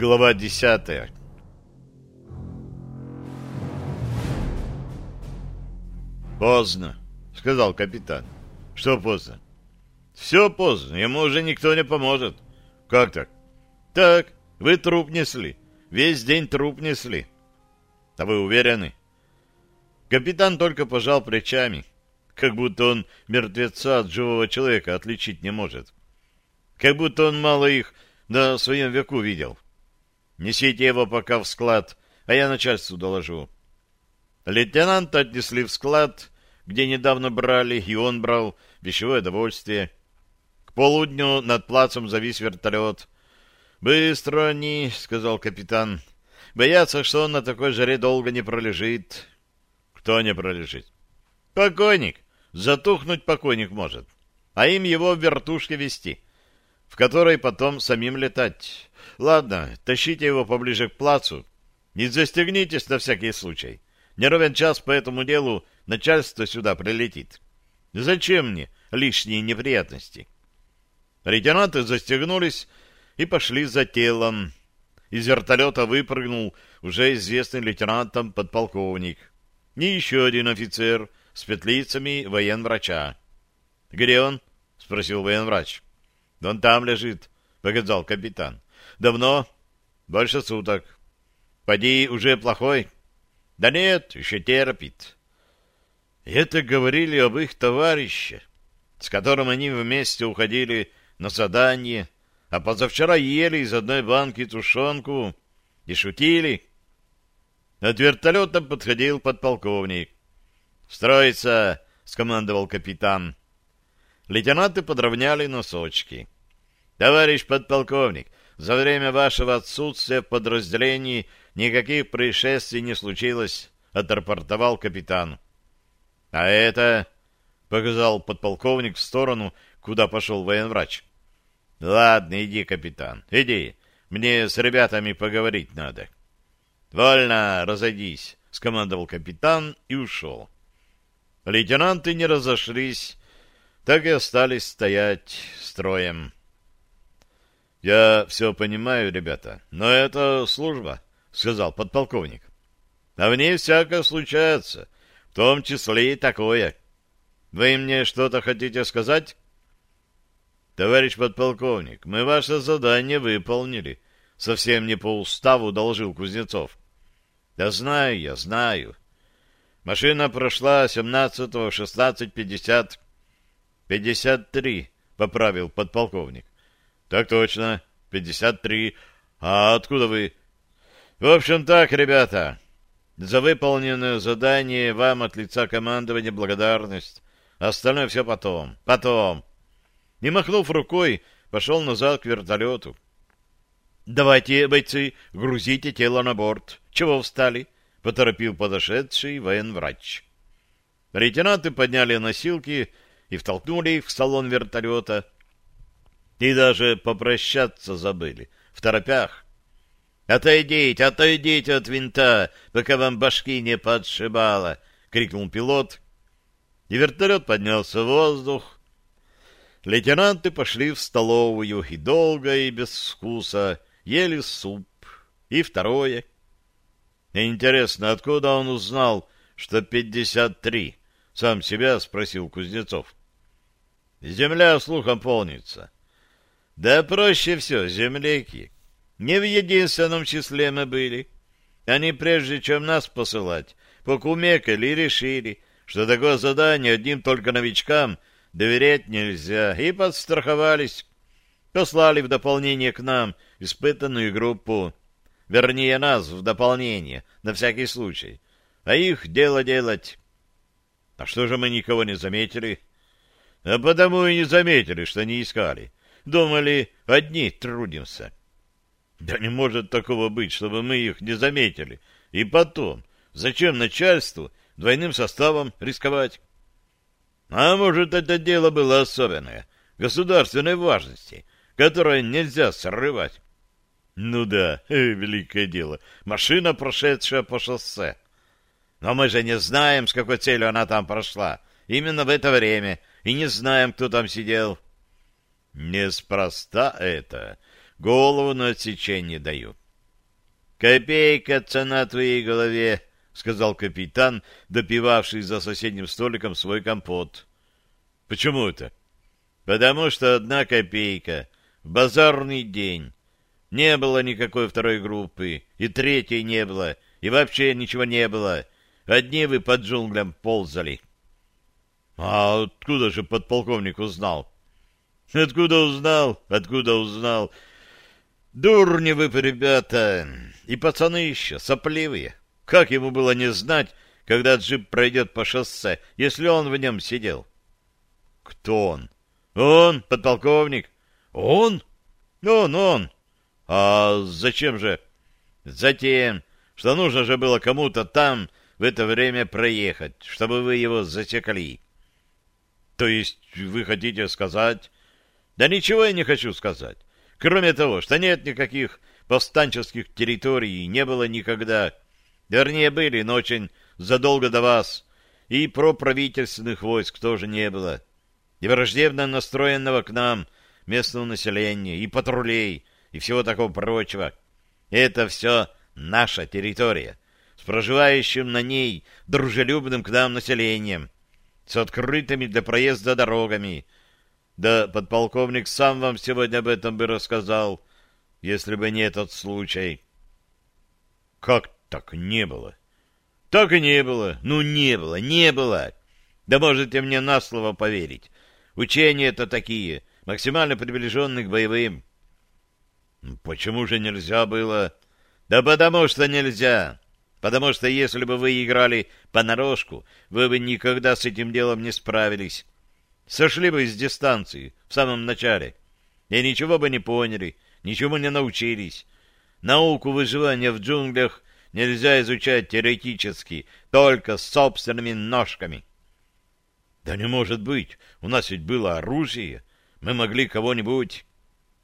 Глава десятая «Поздно», — сказал капитан. «Что поздно?» «Все поздно, ему уже никто не поможет». «Как так?» «Так, вы труп несли. Весь день труп несли». «А вы уверены?» Капитан только пожал плечами, как будто он мертвеца от живого человека отличить не может. Как будто он мало их на своем веку видел. Несите его пока в склад, а я начальству доложу. Лейтенанта отнесли в склад, где недавно брали, и он брал вещевое довольствие. К полудню над плацем завис вертолет. «Быстро они», — сказал капитан. «Боятся, что он на такой жаре долго не пролежит». «Кто не пролежит?» «Покойник. Затухнуть покойник может. А им его в вертушке вести, в которой потом самим летать. Ладно, тащите его поближе к плацу. Не застегнитесь на всякий случай. Не ровен час по этому делу начальство сюда прилетит. Зачем мне лишние неприятности? Лейтенанты застегнулись и пошли за телом. Из вертолета выпрыгнул уже известный лейтенантом подполковник. И еще один офицер с петлицами военврача. — Где он? — спросил военврач. — Он там лежит, — показал капитан. — Давно? — Больше суток. — Поди, уже плохой? — да нет, еще терпит. Это говорили об их товарище, с которым они вместе уходили на задание, а позавчера ели из одной банки тушенку и шутили. От вертолета подходил подполковник. «Строиться!» — скомандовал капитан. Лейтенанты подровняли носочки. «Товарищ подполковник, за время вашего отсутствия в подразделении никаких происшествий не случилось, — отрапортовал капитан. — А это... — показал подполковник в сторону, куда пошел военврач. — Ладно, иди, капитан, иди. Мне с ребятами поговорить надо. — Вольно, разойдись, — скомандовал капитан и ушел. Лейтенанты не разошлись, так и остались стоять строем. — Я все понимаю, ребята, но это служба, — сказал подполковник. — А в ней всякое случается, в том числе и такое. Вы мне что-то хотите сказать? — Товарищ подполковник, мы ваше задание выполнили. Совсем не по уставу доложил Кузнецов. — Да знаю я, знаю. Машина прошла 17-го 16.50. — 53, — поправил подполковник. — Так точно, 53. А откуда вы... В общем так, ребята, за выполненное задание вам от лица командования благодарность. Остальное все потом. Потом. И, махнув рукой, пошел назад к вертолету. «Давайте, бойцы, грузите тело на борт. Чего встали?» — поторопил подошедший военврач. Лейтенанты подняли носилки и втолкнули их в салон вертолета. И даже попрощаться забыли. В торопях. «Отойдите, отойдите от винта, пока вам башки не подшибало!» — крикнул пилот. И вертолет поднялся в воздух. Лейтенанты пошли в столовую и долго и без вкуса ели суп. И второе. Интересно, откуда он узнал, что пятьдесят три? Сам себя спросил Кузнецов. Земля слухом полнится. Да проще все, земляки. Не в единственном числе мы были. Они, прежде чем нас посылать, покумекали и решили, что такое задание одним только новичкам доверять нельзя, и подстраховались. Послали в дополнение к нам испытанную группу, вернее нас в дополнение, на всякий случай, а их дело делать. А что же мы никого не заметили? А потому и не заметили, что не искали. Думали, одни трудимся. Да не может такого быть, чтобы мы их не заметили. И потом, зачем начальству двойным составом рисковать? А может, это дело было особенное, государственной важности, которое нельзя срывать? Ну да, э, великое дело, машина, прошедшая по шоссе. Но мы же не знаем, с какой целью она там прошла, именно в это время, и не знаем, кто там сидел. Неспроста это голову на отсечение даю. Копейка цена твоей голове, — сказал капитан, допивавший за соседним столиком свой компот. — Почему это? — Потому что одна копейка в базарный день. Не было никакой второй группы, и третьей не было, и вообще ничего не было. Одни вы под джунглям ползали. — А откуда же подполковник узнал? — Откуда узнал? Откуда узнал? Дурни вы, ребята, и пацаны еще, сопливые. Как ему было не знать, когда джип пройдет по шоссе, если он в нем сидел? — Кто он? — Он, подполковник. — Он? — Он, он. А зачем же? Затем, что нужно же было кому-то там в это время проехать, чтобы вы его засекли. То есть вы хотите сказать... Да ничего я не хочу сказать. Кроме того, что нет никаких повстанческих территорий, не было никогда. Вернее, были, но очень задолго до вас. И проправительственных войск тоже не было. И враждебно настроенного к нам местного населения, и патрулей, и всего такого прочего. Это все наша территория, с проживающим на ней дружелюбным к нам населением, с открытыми для проезда дорогами. Да подполковник сам вам сегодня об этом бы рассказал, если бы не этот случай. Как так не было? Так и не было. Ну, не было, не было. Да можете мне на слово поверить. Учения-то такие, максимально приближенные к боевым. Ну, почему же нельзя было? Да потому что нельзя. Потому что если бы вы играли понарошку, вы бы никогда с этим делом не справились. Сошли бы с дистанции в самом начале. И ничего бы не поняли, ничему не научились. Науку выживания в джунглях нельзя изучать теоретически, только с собственными ножками. Да не может быть, у нас ведь было оружие. Мы могли кого-нибудь...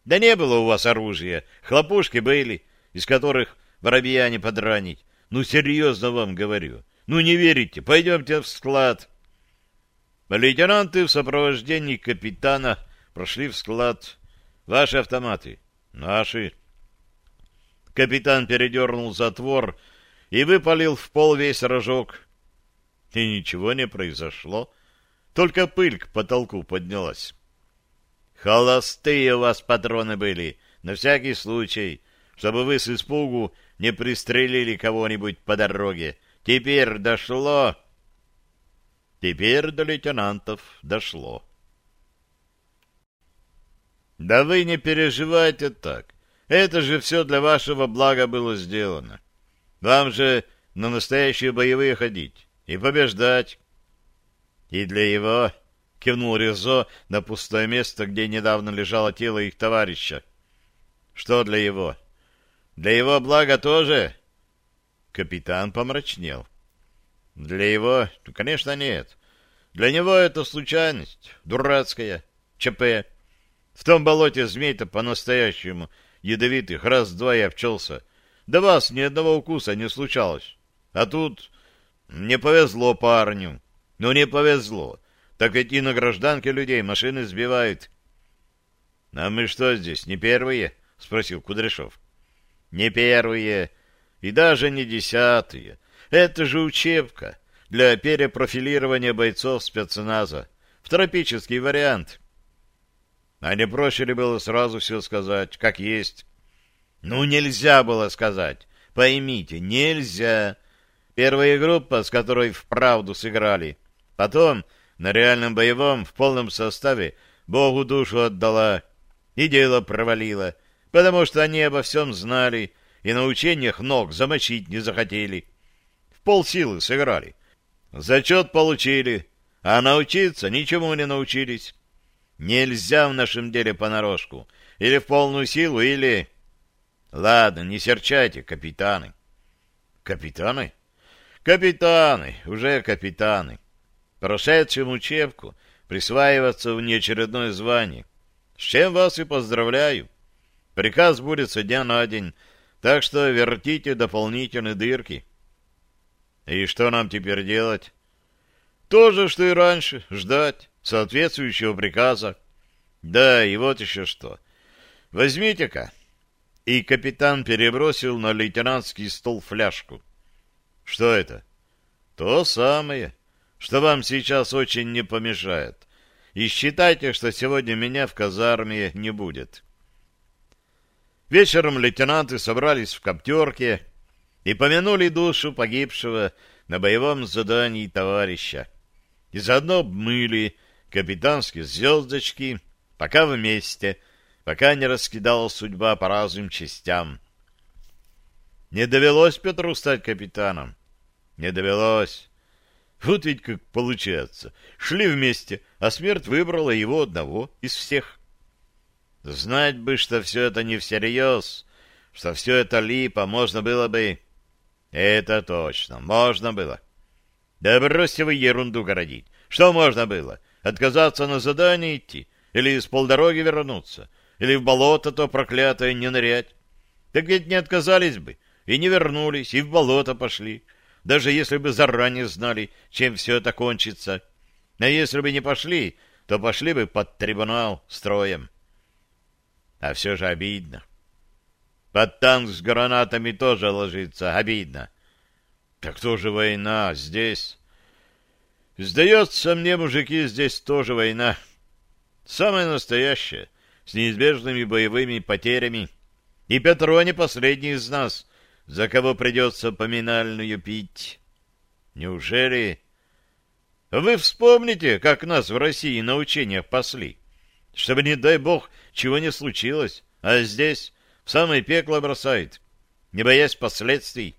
Да не было у вас оружия. Хлопушки были, из которых воробья не подранить. Ну, серьезно вам говорю. Ну, не верите, пойдемте в склад. Лейтенанты в сопровождении капитана прошли в склад. Ваши автоматы. Наши. Капитан передернул затвор и выпалил в пол весь рожок. И ничего не произошло. Только пыль к потолку поднялась. Холостые у вас патроны были, на всякий случай, чтобы вы с испугу не пристрелили кого-нибудь по дороге. Теперь дошло. Теперь до лейтенантов дошло. Да вы не переживайте так. Это же все для вашего блага было сделано. Вам же на настоящие боевые ходить и побеждать. И для его — кивнул Резо на пустое место, где недавно лежало тело их товарища. — Что для его? — Для его блага тоже? Капитан помрачнел. — Для его? Ну, конечно, нет. Для него это случайность, дурацкая, ЧП. В том болоте змей-то по-настоящему ядовитых раз-два и обчелся. Да вас ни одного укуса не случалось. А тут не повезло парню. Ну, не повезло. Так идти на гражданке людей машины сбивают. — А мы что здесь, не первые? — спросил Кудряшов. — Не первые и даже не десятые. Это же учебка для перепрофилирования бойцов спецназа. В тропический вариант. А не проще ли было сразу все сказать, как есть? Ну, нельзя было сказать. Поймите, нельзя. Первая группа, с которой вправду сыграли. Потом на реальном боевом в полном составе Богу душу отдала и дело провалила, потому что они обо всем знали и на учениях ног замочить не захотели. В полсилы сыграли. Зачет получили, а научиться ничему не научились. Нельзя в нашем деле понарошку. Или в полную силу, или... Ладно, не серчайте, капитаны. Капитаны? Капитаны, уже капитаны прошедшим учебку, присваиваться в неочередное звание. С чем вас и поздравляю. Приказ будет со дня на день, так что вертите дополнительные дырки. И что нам теперь делать? То же, что и раньше, ждать соответствующего приказа. Да, и вот еще что. Возьмите-ка. и капитан перебросил на лейтенантский стол фляжку. Что это? То самое, что вам сейчас очень не помешает. И считайте, что сегодня меня в казарме не будет. Вечером лейтенанты собрались в коптерке и помянули душу погибшего на боевом задании товарища. И заодно обмыли капитанские звездочки, пока вместе, пока не раскидала судьба по разным частям. Не довелось Петру стать капитаном. Не довелось. Вот ведь как получается. Шли вместе, а смерть выбрала его одного из всех. Знать бы, что все это не всерьез, что все это липа, можно было бы... Это точно, можно было. Да бросьте вы ерунду городить. Что можно было? Отказаться на задание идти? Или с полдороги вернуться? Или в болото то проклятое не нырять? Так ведь не отказались бы, и не вернулись, и в болото пошли, даже если бы заранее знали, чем все это кончится. А если бы не пошли, то пошли бы под трибунал строем. А все же обидно. Под танк с гранатами тоже ложится. Обидно. Так тоже война здесь. Сдается мне, мужики, здесь тоже война. Самая настоящая, с неизбежными боевыми потерями. И Петро не последний из нас, за кого придется поминальную пить. Неужели... Вы вспомните, как нас в России на учениях пасли, чтобы, не дай бог, чего не случилось, а здесь в самое пекло бросает, не боясь последствий.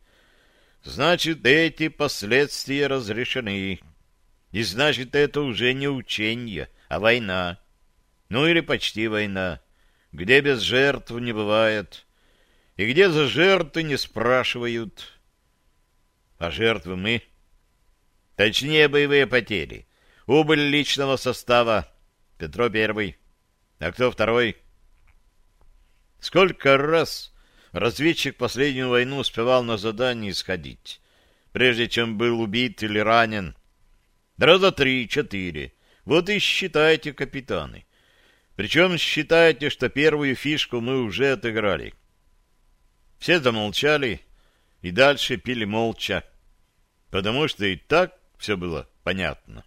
Значит, эти последствия разрешены. И значит, это уже не учение, а война. Ну или почти война, где без жертв не бывает, и где за жертвы не спрашивают. А жертвы мы. Точнее, боевые потери. Убыль личного состава. Петро Первый. А кто второй? Сколько раз разведчик последнюю войну успевал на задание сходить, прежде чем был убит или ранен? Раза три-четыре. Вот и считайте, капитаны. Причем считайте, что первую фишку мы уже отыграли. Все замолчали и дальше пили молча, потому что и так все было понятно.